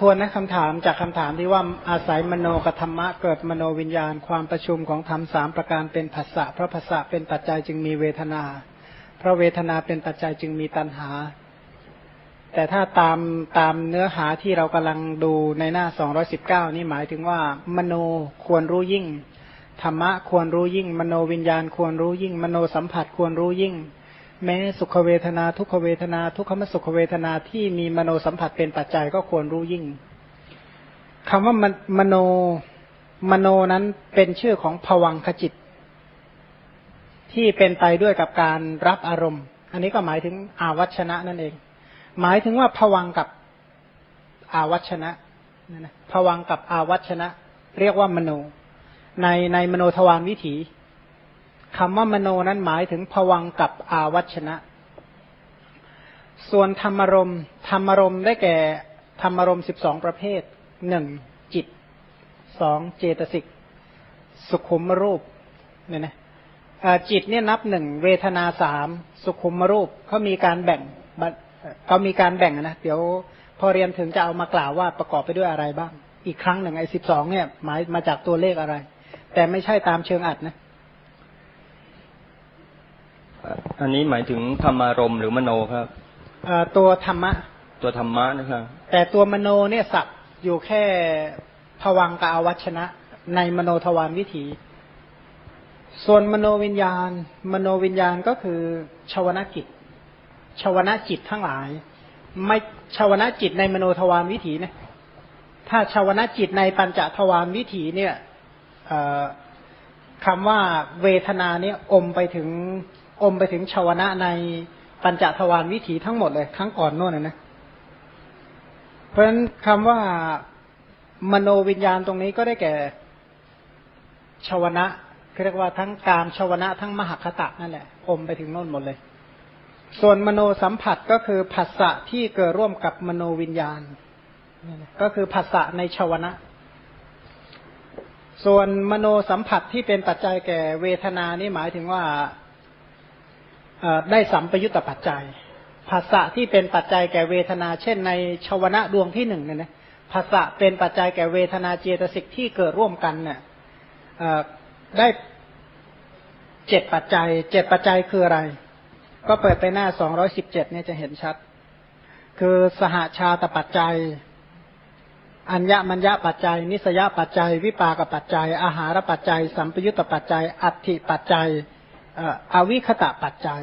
ทวนนะคำถามจากคำถามที่ว่าอาศัยมโนกธรรมะเกิดมโนวิญญาณ ความประชุมของธรรมสามประการเป็นภาษะเพราะภาษะเป็นปัจจัยจึงมีเวทนา เพราะเวทนาเป็นปัจจัยจึงมีตัณหา แต่ถ้าตามตามเนื้อหาที่เรากำลังดูในหน้า219นี่หมายถึงว่า มโนควรรู้ยิ่งธรรมะควรรู้ยิ่ง มโนวิญญาณควรรู้ยิ่ง มโนสัมผัสควรรู้ยิ่ง แม้สุขเวทนาทุกขเวทนา ทุกขมสุขเวทนาที่มีมโนสัมผัสเป็นปัจจัยก็ควรรู้ยิ่งคำว่ามมโนมโนนั้นเป็นชื่อของผวังขจิต ที่เป็นไปด้วยกับการรับอารมณ์ อันนี้ก็หมายถึงอาวัชนะนั่นเอง หมายถึงว่าผวังกับอาวัชนะนะนะผวังกับอาวัชนะ เรียกว่ามโน ในในมโนทวารวิถี คำว่ามโนนั้นหมายถึงผวังกับอาวัชนะ ส่วนธรรมรมธรรมรมได้แก่ธรรมรมสิบสองประเภทหนึ่งจิตสองเจตสิกสุขุมรูปเนี่ยนะจิตเนี่ยนับหนึ่งเวทนาสามสุขุมรูปเขามีการแบ่งเขามีการแบ่งนะเดี๋ยวพอเรียนถึงจะเอามากล่าวว่าประกอบไปด้วยอะไรบ้าง อีกครั้งหนึ่งไอ้สิบสองเนี่ยหมายมาจากตัวเลขอะไร แต่ไม่ใช่ตามเชิงอัดนะ อันนี้หมายถึงธรรมารมหรือมโนครับตัวธรรมะ ตัวธรรมะนะครับ แต่ตัวมโนเนี่ยสับอยู่แค่ผวังกับอวัชนะ ในมโนทวารวิถี ส่วนมโนวิญญาณ มโนวิญญาณก็คือชาวนากิจชาวนาจิตทั้งหลาย ไม่ชาวนาจิตในมโนทวารวิถีนะถ้าชาวนาจิตในปัญจทวารวิถีเนี่ยคำว่าเวทนาเนี่ยอมไปถึง อมไปถึงชาวนะในปัญจทวารวิถีทั้งหมดเลยครั้งก่อนโน่นนะ เพราะฉะนั้นคำว่ามโนวิญญาณตรงนี้ก็ได้แก่ชาวนะเรียกว่าทั้งการชาวนะทั้งมหคตะนั่นแหละอมไปถึงโน่นหมดเลย ส่วนมโนสัมผัสก็คือผัสสะที่เกิดร่วมกับมโนวิญญาณ ก็คือผัสสะในชาวนะส่วนมโนสัมผัสที่เป็นปัจจัยแก่เวทนานี่หมายถึงว่า ได้สัมปยุตตปัจจัยภาษะที่เป็นปัจจัยแก่เวทนา เช่นในชาวนะดวงที่หนึ่งเนี่ยนะภาษะเป็นปัจจัยแก่เวทนาเจตสิกที่เกิดร่วมกันเนี่ยได้เจ็ดปัจจัยเจ็ดปัจจัยคืออะไร ก็เปิดไปหน้าสองร้อยสิบเจ็ดเนี่ยจะเห็นชัด คือสหาชาตปัจจัย อัญญมัญญปัจจัย นิสยปัจจัย วิปากปัจจัย อาหารปัจจัย สัมปยุตตปัจจัย อัตถิปัจจัย อวิคตะปัจจัย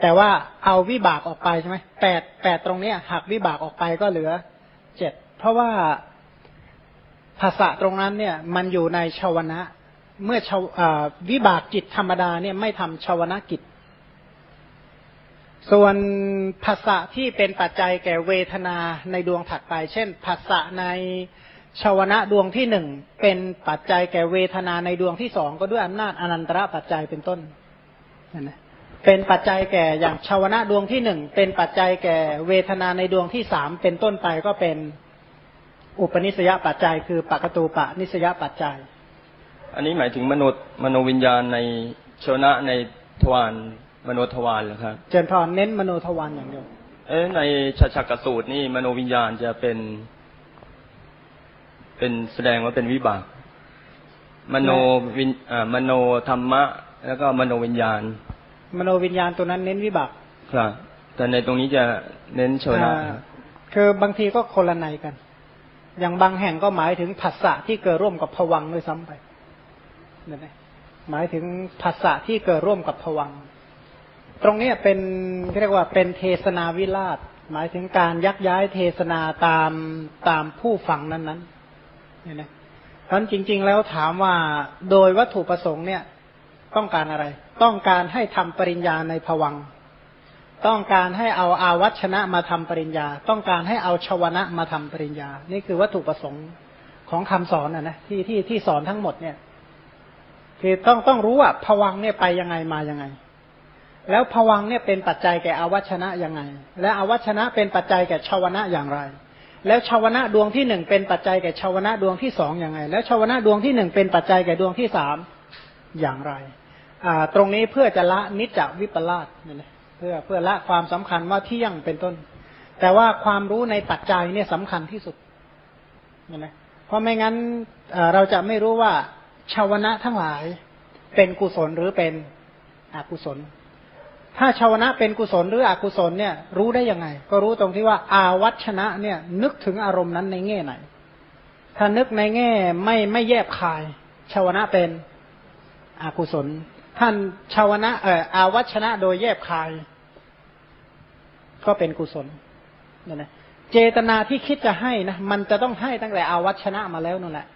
แต่ว่าเอาวิบากออกไปใช่ไหมแปดแปดตรงนี้หักวิบากออกไปก็เหลือเจ็ดเพราะว่าภาษาตรงนั้นเนี่ย มันอยู่ในชาวนะ เมื่อชาววิบากจิตธรรมดาเนี่ยไม่ทำชาวนะกิจ ส่วนภาษาที่เป็นปัจจัยแก่เวทนาในดวงถัดไป เช่นภาษาใน ชาวนะดวงที่หนึ่งเป็นปัจจัยแก่เวทนาในดวงที่สองก็ด้วยอำนาจอนันตระปัจจัยเป็นต้นนะเป็นปัจจัยแก่อย่างชาวนะดวงที่หนึ่งเป็นปัจจัยแก่เวทนาในดวงที่สามเป็นต้นไปก็เป็นอุปนิสยปัจจัย คือปกตูปะนิสยปัจจัย อันนี้หมายถึงมนุษย์มโนวิญญาณในชาวนะในทวารมโนทวารเหรอครับเจนพรเน้นมโนทวารอย่างเดียวเอ๊ในชาชักสูตรนี่มโนวิญญาณจะเป็น เป็นแสดงว่าเป็นวิบาก มโนวินอ่ามโนธรรมะ แล้วก็มโนวิญญาณ มโนวิญญาณตัวนั้นเน้นวิบาก ครับ แต่ในตรงนี้จะเน้นโชนะคือบางทีก็คนละในกัน อย่างบางแห่งก็หมายถึงภาษะที่เกิดร่วมกับผวังด้วยซ้ำไปนั่นเองหมายถึงภาษะที่เกิดร่วมกับผวัง ตรงนี้เป็นเรียกว่าเป็นเทศนาวิราช หมายถึงการยักย้ายเทศนาตามตามผู้ฟังนั้นๆ เนี่ยนะเพราะจริง ๆ แล้วถามว่าโดยวัตถุประสงค์เนี่ยต้องการอะไร ต้องการให้ทำปริญญาในผวัง ต้องการให้เอาอาวัชนะมาทำปริญญา ต้องการให้เอาชวนะมาทำปริญญา นี่คือวัตถุประสงค์ของคำสอนนะนะที่ที่ที่สอนทั้งหมดเนี่ยคือต้องต้องรู้ว่าผวังเนี่ยไปยังไงมายังไง แล้วผวังเนี่ยเป็นปัจจัยแก่อาวัชนะยังไง และอาวัชนะเป็นปัจจัยแก่ชวนะอย่างไร แล้วชาวนะดวงที่หนึ่งเป็นปัจจัยแก่ชาวนะดวงที่สองอย่างไง แล้วชาวนะดวงที่หนึ่งเป็นปัจจัยแก่ดวงที่สามอย่างไรอ่าตรงนี้เพื่อจะละนิจจวิปลาสเพื่อเพื่อละความสำคัญว่าเที่ยงเป็นต้น แต่ว่าความรู้ในปัจจัยเนี่ยสำคัญที่สุดนะเพราะไม่งั้นเราจะไม่รู้ว่าชาวนะทั้งหลายเป็นกุศลหรือเป็นอกุศล ถ้าชาวนะเป็นกุศลหรืออกุศลเนี่ย รู้ได้ยังไง ก็รู้ตรงที่ว่า อาวัชนะเนี่ย นึกถึงอารมณ์นั้นในแง่ไหน ถ้านึกในแง่ไม่ไม่แยบคาย ชาวนะเป็นอกุศล ท่านชาวนะเอ่ออาวัชนะโดยแยบคาย ก็เป็นกุศลนั่นนะเจตนาที่คิดจะให้นะมันจะต้องให้ตั้งแต่อาวัชนะมาแล้วนั่นแหละ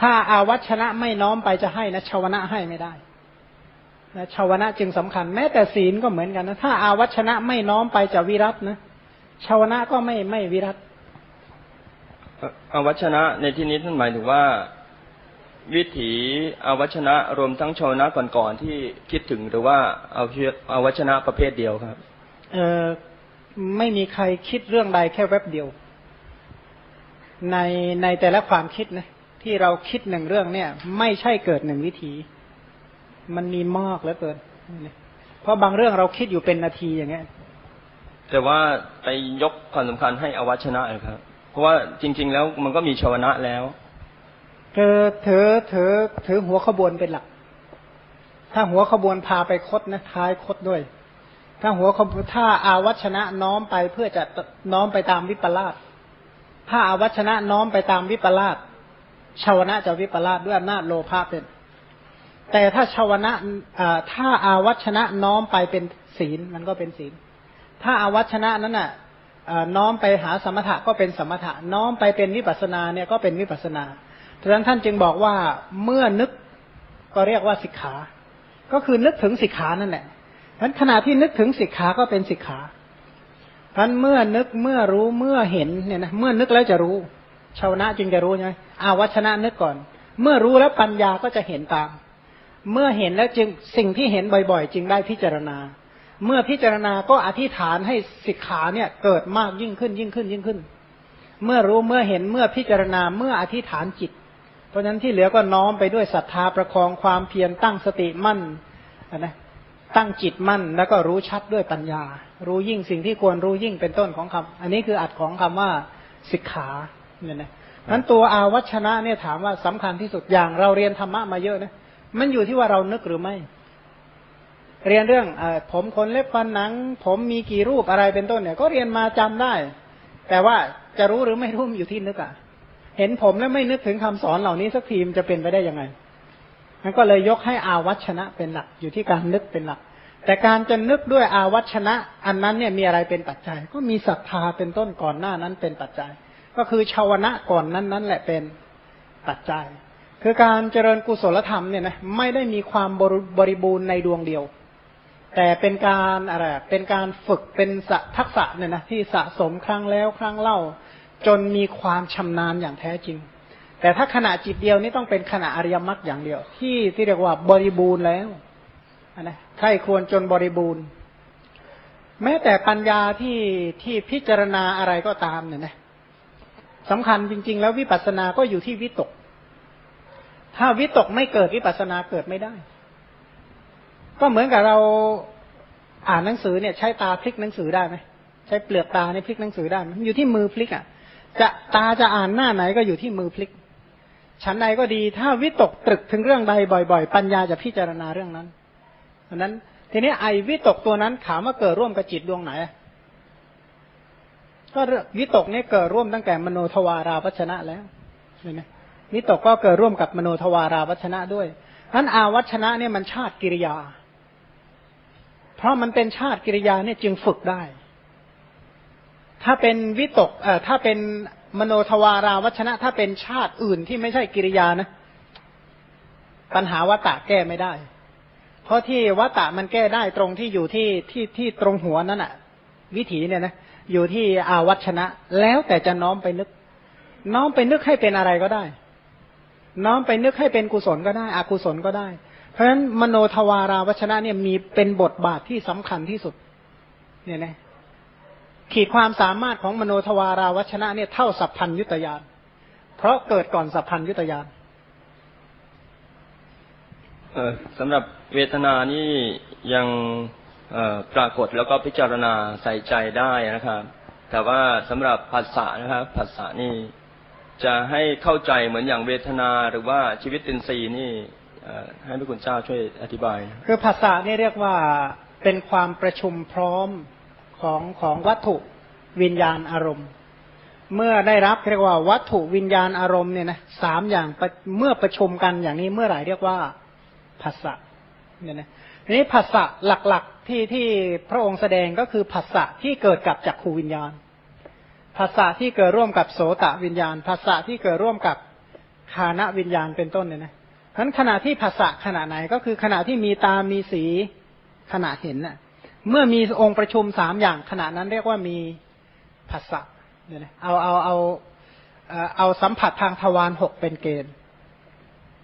ถ้าอาวัชนะไม่น้อมไปจะให้นะชาวนะให้ไม่ได้ นะชาวนะจึงสำคัญ แม้แต่ศีลก็เหมือนกันนะถ้าอาวัชนะไม่น้อมไปจะวิรัตนะชาวนะก็ไม่ไม่วิรัตอาวัชนะในที่นี้ท่านหมายถึงว่า วิถีอาวัชนะรวมทั้งชาวนะก่อนๆที่คิดถึงหรือว่าเอาอาวัชนะประเภทเดียวครับ เออไม่มีใครคิดเรื่องใดแค่แวบเดียว ในในแต่ละความคิดนะที่เราคิดหนึ่งเรื่องเนี่ย ไม่ใช่เกิดหนึ่งวิธี มันมีมากเหลือเกินเพราะบางเรื่องเราคิดอยู่เป็นนาทีอย่างเงี้ยแต่ว่าไปยกความสำคัญให้อวัชนะเลยครับ เพราะว่าจริง ๆ แล้วมันก็มีชาวนะแล้วเธอเธอเธอเธอหัวขบวนเป็นหลัก ถ้าหัวขบวนพาไปคดนะท้ายคดด้วย ถ้าหัวขบวนถ้าอาวัชนะน้อมไปเพื่อจะน้อมไปตามวิปลาสถ้าอาวัชนะน้อมไปตามวิปลาสชาวนะจะวิปลาสด้วยอำนาจโลภะเป็น แต่ถ้าชาวนะถ้าอาวัชนะน้อมไปเป็นศีลมันก็เป็นศีล ถ้าอาวัชนะนั้นน่ะน้อมไปหาสมถะก็เป็นสมถะ น้อมไปเป็นวิปัสนาเนี่ยก็เป็นวิปัสนาดังนั้นท่านจึงบอกว่าเมื่อนึกก็เรียกว่าสิกขา ก็คือนึกถึงสิกขานั่นแหละฉะนั้นขณะที่นึกถึงสิกขาก็เป็นสิกขาท่านเมื่อนึกเมื่อรู้เมื่อเห็นเนี่ยนะเมื่อนึกแล้วจะรู้ชาวนะจึงจะรู้ใช่ไหมอาวัชนะนึกก่อน เมื่อรู้แล้วปัญญาก็จะเห็นตาม เมื่อเห็นแล้วจึงสิ่งที่เห็นบ่อย ๆ จึงได้พิจารณา เมื่อพิจารณาก็อธิษฐานให้สิกขาเนี่ยเกิดมากยิ่งขึ้นยิ่งขึ้นยิ่งขึ้น เมื่อรู้เมื่อเห็นเมื่อพิจารณาเมื่ออธิษฐานจิต เพราะฉะนั้นที่เหลือก็น้อมไปด้วยศรัทธาประคองความเพียรตั้งสติมั่นนะตั้งจิตมั่นแล้วก็รู้ชัดด้วยปัญญา รู้ยิ่งสิ่งที่ควรรู้ยิ่งเป็นต้นของคำอันนี้คืออัดของคำว่าสิกขาเนี่ยนะนั้นตัวอาวัชนะเนี่ยถามว่าสำคัญที่สุดอย่างเราเรียนธรรมะมาเยอะนะ มันอยู่ที่ว่าเรานึกหรือไม่ เรียนเรื่องอผมขนเล็บฟันหนัง ผมมีกี่รูปอะไรเป็นต้นเนี่ย ก็เรียนมาจำได้ แต่ว่าจะรู้หรือไม่รู้อยู่ที่นึกอะ่ะ เห็นผมแล้วไม่นึกถึงคำสอนเหล่านี้สักทีมจะเป็นไปได้ยังไงมันก็เลยยกให้อาวัชนะเป็นหลักอยู่ที่การนึกเป็นหลัก แต่การจะนึกด้วยอาวัชนะ อันนั้นเนี่ยมีอะไรเป็นปัจจัย ก็มีศรัทธาเป็นต้นก่อนหน้านั้นเป็นปัจจัย ก็คือชาวนะก่อนนั้นนั้นแหละเป็นปัจจัย คือการเจริญกุศลธรรมเนี่ยนะไม่ได้มีความบริบูรณ์ในดวงเดียว แต่เป็นการอะไรเป็นการฝึกเป็นทักษะเนี่ยนะที่สะสมครั้งแล้วครั้งเล่า จนมีความชำนาญอย่างแท้จริง แต่ถ้าขณะจิตเดียวนี่ต้องเป็นขณะอริยมรรคอย่างเดียว ที่ที่เรียกว่าบริบูรณ์แล้วนะใครควรจนบริบูรณ์ แม้แต่ปัญญาที่ที่พิจารณาอะไรก็ตามเนี่ยนะสำคัญจริง ๆ แล้ววิปัสสนาก็อยู่ที่วิตก ถ้าวิตกไม่เกิดวิปัสนาเกิดไม่ได้ ก็เหมือนกับเราอ่านหนังสือเนี่ย ใช้ตาพลิกหนังสือได้ไหมใช้เปลือกตาในพลิกหนังสือได้ไหมอยู่ที่มือพลิกอะ จะตาจะอ่านหน้าไหนก็อยู่ที่มือพลิกชั้นใดก็ดี ถ้าวิตกตรึกถึงเรื่องใดบ่อย ๆ ปัญญาจะพิจารณาเรื่องนั้นเพราะนั้น ทีนี้ไอวิตกตัวนั้นถามว่าเกิดร่วมกับจิตดวงไหน ก็วิตกนี่เกิดร่วมตั้งแต่มโนทวาราวัชนะแล้วเห็นไหม วิตกก็เกิดร่วมกับมโนทวาราวัชนะด้วยนั้นอาวัชนะเนี่ยมันชาติกิริยา เพราะมันเป็นชาติกิริยาเนี่ยจึงฝึกได้ ถ้าเป็นวิตกเอ่อถ้าเป็นมโนทวาราวัชนะ ถ้าเป็นชาติอื่นที่ไม่ใช่กิริยานะ ปัญหาวัตตะแก้ไม่ได้ เพราะที่วัตตะมันแก้ได้ตรงที่อยู่ที่ที่ที่ตรงหัวนั่นอะวิถีเนี่ยนะอยู่ที่อาวัชนะ แล้วแต่จะน้อมไปนึก น้อมไปนึกให้เป็นอะไรก็ได้ น้อมไปนึกให้เป็นกุศลก็ได้ อกุศลก็ได้ เพราะฉะนั้นมโนทวาราวัชนะเนี่ยมีเป็นบทบาทที่สำคัญที่สุด เนี่ยนะขีดความสามารถของมโนทวาราวัชนะเนี่ยเท่าสัพพัญยุตยานเพราะเกิดก่อนสัพพัญยุตยานเออสำหรับเวทนานี่ยังเออปรากฏแล้วก็พิจารณาใส่ใจได้นะครับ แต่ว่าสำหรับภาษานะครับภาษานี่ จะให้เข้าใจเหมือนอย่างเวทนาหรือว่าชีวิตตินทรีย์นี่ให้พระคุณเจ้าช่วยอธิบาย คือภาษานี่เรียกว่าเป็นความประชุมพร้อมของของวัตถุวิญญาณอารมณ์ เมื่อได้รับเรียกว่าวัตถุวิญญาณอารมณ์เนี่ยนะสามอย่างเมื่อประชุมกันอย่างนี้เมื่อไหร่เรียกว่าภาษาเนี่ยนะทีนี้ภาษาหลักๆที่ที่พระองค์แสดงก็คือภาษาที่เกิดกับจักขูวิญญาณ ภาษาที่เกิดร่วมกับโสตะวิญญาณ ภาษาที่เกิดร่วมกับคานะวิญญาณเป็นต้นเนี่ยนะฉะนั้นขณะที่ภาษาขณะไหนก็คือขณะที่มีตา มีสีขณะเห็นน่ะ เมื่อมีองค์ประชุมสามอย่างขณะนั้นเรียกว่ามีภาษาเนี่ยนะเอาเอาเอาเอาสัมผัสทางทวารหกเป็นเกณฑ์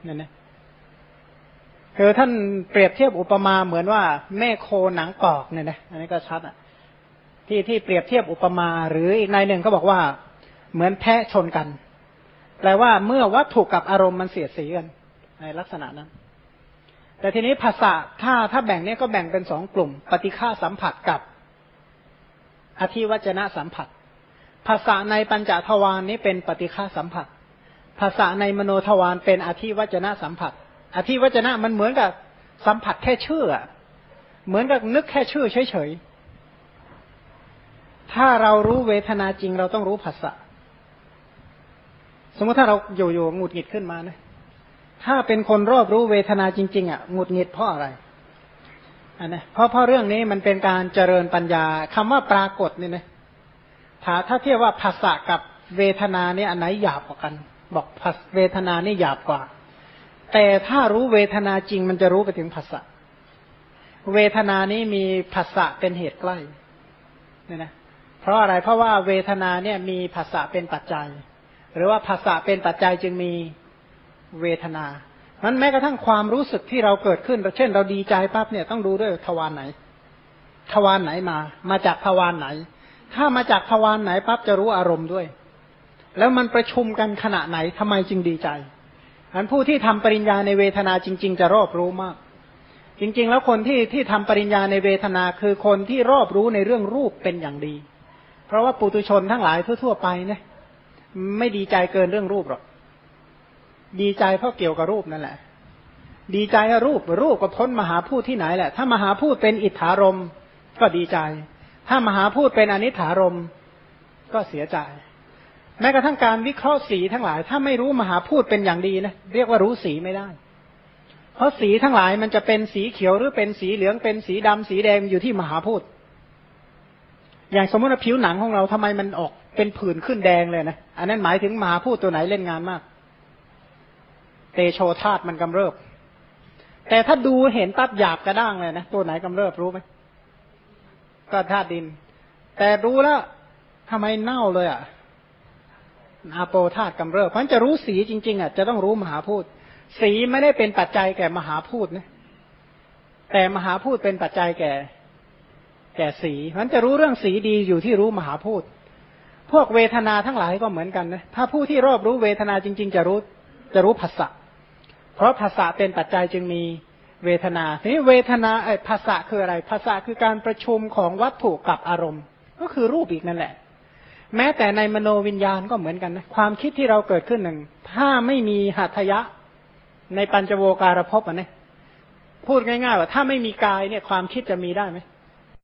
เนี่ยนะคือท่านเปรียบเทียบอุปมาเหมือนว่าแม่โคหนังกอกเนี่ยนะอันนี้ก็ชัดอะ ที่ที่เปรียบเทียบอุปมา หรืออีกในหนึ่งเขาบอกว่าเหมือนแพะชนกัน แปลว่าเมื่อวัตถุกกับอารมณ์มันเสียดสีกันในลักษณะนั้น แต่ทีนี้ภาษาถ้าถ้าแบ่งเนี้ยก็แบ่งเป็นสองกลุ่ม ปฏิฆาสัมผัสกับ อธิวัจนะสัมผัส ภาษาในปัญจทวารนนี้เป็นปฏิฆาสัมผัส ภาษาในมโนทวารเป็นอธิวัจนะสัมผัส อธิวัจนะมันเหมือนกับสัมผัสแค่ชื่อเหมือนกับนึกแค่ชื่อเฉยๆ ถ้าเรารู้เวทนาจริง เราต้องรู้ภาษาสมมติถ้าเราอยู่ๆหงุดหงิดขึ้นมานะถ้าเป็นคนรอบรู้เวทนาจริง ๆอะหงุดหงิดเพราะอะไรอันนะเพราะเพราะเรื่องนี้มันเป็นการเจริญปัญญาคำว่าปรากฏเนี่ยนะถ้าถ้าเทียบว่าภาษากับเวทนาเนี่ยอันไหนหยาบกว่ากัน บอกเวทนานี่หยาบกว่า แต่ถ้ารู้เวทนาจริงมันจะรู้ไปถึงภาษาเวทนานี้มีภาษาเป็นเหตุใกล้เนี่ยนะ เพราะอะไรเพราะว่าเวทนาเนี่ยมีภาษาเป็นปัจจัย หรือว่าภาษาเป็นปัจจัยจึงมีเวทนานั้นแม้กระทั่งความรู้สึกที่เราเกิดขึ้น เช่น เราดีใจปั๊บเนี่ยต้องดูด้วยทวารไหน ทวารไหนมา มาจากทวารไหน ถ้ามาจากทวารไหนปั๊บจะรู้อารมณ์ด้วย แล้วมันประชุมกันขณะไหนทำไมจึงดีใจอันผู้ที่ทำปริญญาในเวทนาจริง ๆ จะรอบรู้มาก จริง ๆ แล้วคนที่ที่ทำปริญญาในเวทนาคือคนที่รอบรู้ในเรื่องรูปเป็นอย่างดี เพราะว่าปุตุชนทั้งหลายทั่วๆไปเนี่ยไม่ดีใจเกินเรื่องรูปหรอก ดีใจเพราะเกี่ยวกับรูปนั่นแหละ ดีใจกับรูปรูปก็พ้นมหาพูดที่ไหนแหละ ถ้ามหาพูดเป็นอิทธารมก็ดีใจ ถ้ามหาพูดเป็นอนิถารมก็เสียใจ แม้กระทั่งการวิเคราะห์สีทั้งหลาย ถ้าไม่รู้มหาพูดเป็นอย่างดีนะเรียกว่ารู้สีไม่ได้ เพราะสีทั้งหลายมันจะเป็นสีเขียวหรือเป็นสีเหลืองเป็นสีดำสีแดงอยู่ที่มหาพูด อย่างสมมติว่าผิวหนังของเราทำไมมันออกเป็นผื่นขึ้นแดงเลยนะอันนั้นหมายถึงมหาพูดตัวไหนเล่นงานมาก เตโชธาตมันกำเริบ แต่ถ้าดูเห็นปั๊บหยาบกระด้างเลยนะตัวไหนกำเริบรู้ไหมก็ธาตุดิน แต่รู้แล้วทำไมเน่าเลยอะอาโปธาตุกำเริบเพราะจะรู้สีจริง ๆอะจะต้องรู้มหาพูดสีไม่ได้เป็นปัจจัยแก่มหาพูดนะแต่มหาพูดเป็นปัจจัยแก่ แก่สีเพราะจะรู้เรื่องสีดีอยู่ที่รู้มหาพูด พวกเวทนาทั้งหลายก็เหมือนกันนะถ้าผู้ที่รอบรู้เวทนาจริง ๆ จะรู้จะรู้ภาษาเพราะภาษาเป็นปัจจัยจึงมีเวทนาทีนี้เวทนาไอ้ภาษาคืออะไรภาษาคือการประชุมของวัตถุกับอารมณ์ ก็คือรูปอีกนั่นแหละ แม้แต่ในมโนวิญญาณก็เหมือนกันนะความคิดที่เราเกิดขึ้นหนึ่ง ถ้าไม่มีหัตถยะในปัญจโวการภพอะเนี่ยพูดง่ายๆว่าถ้าไม่มีกายเนี่ยความคิดจะมีได้ไหม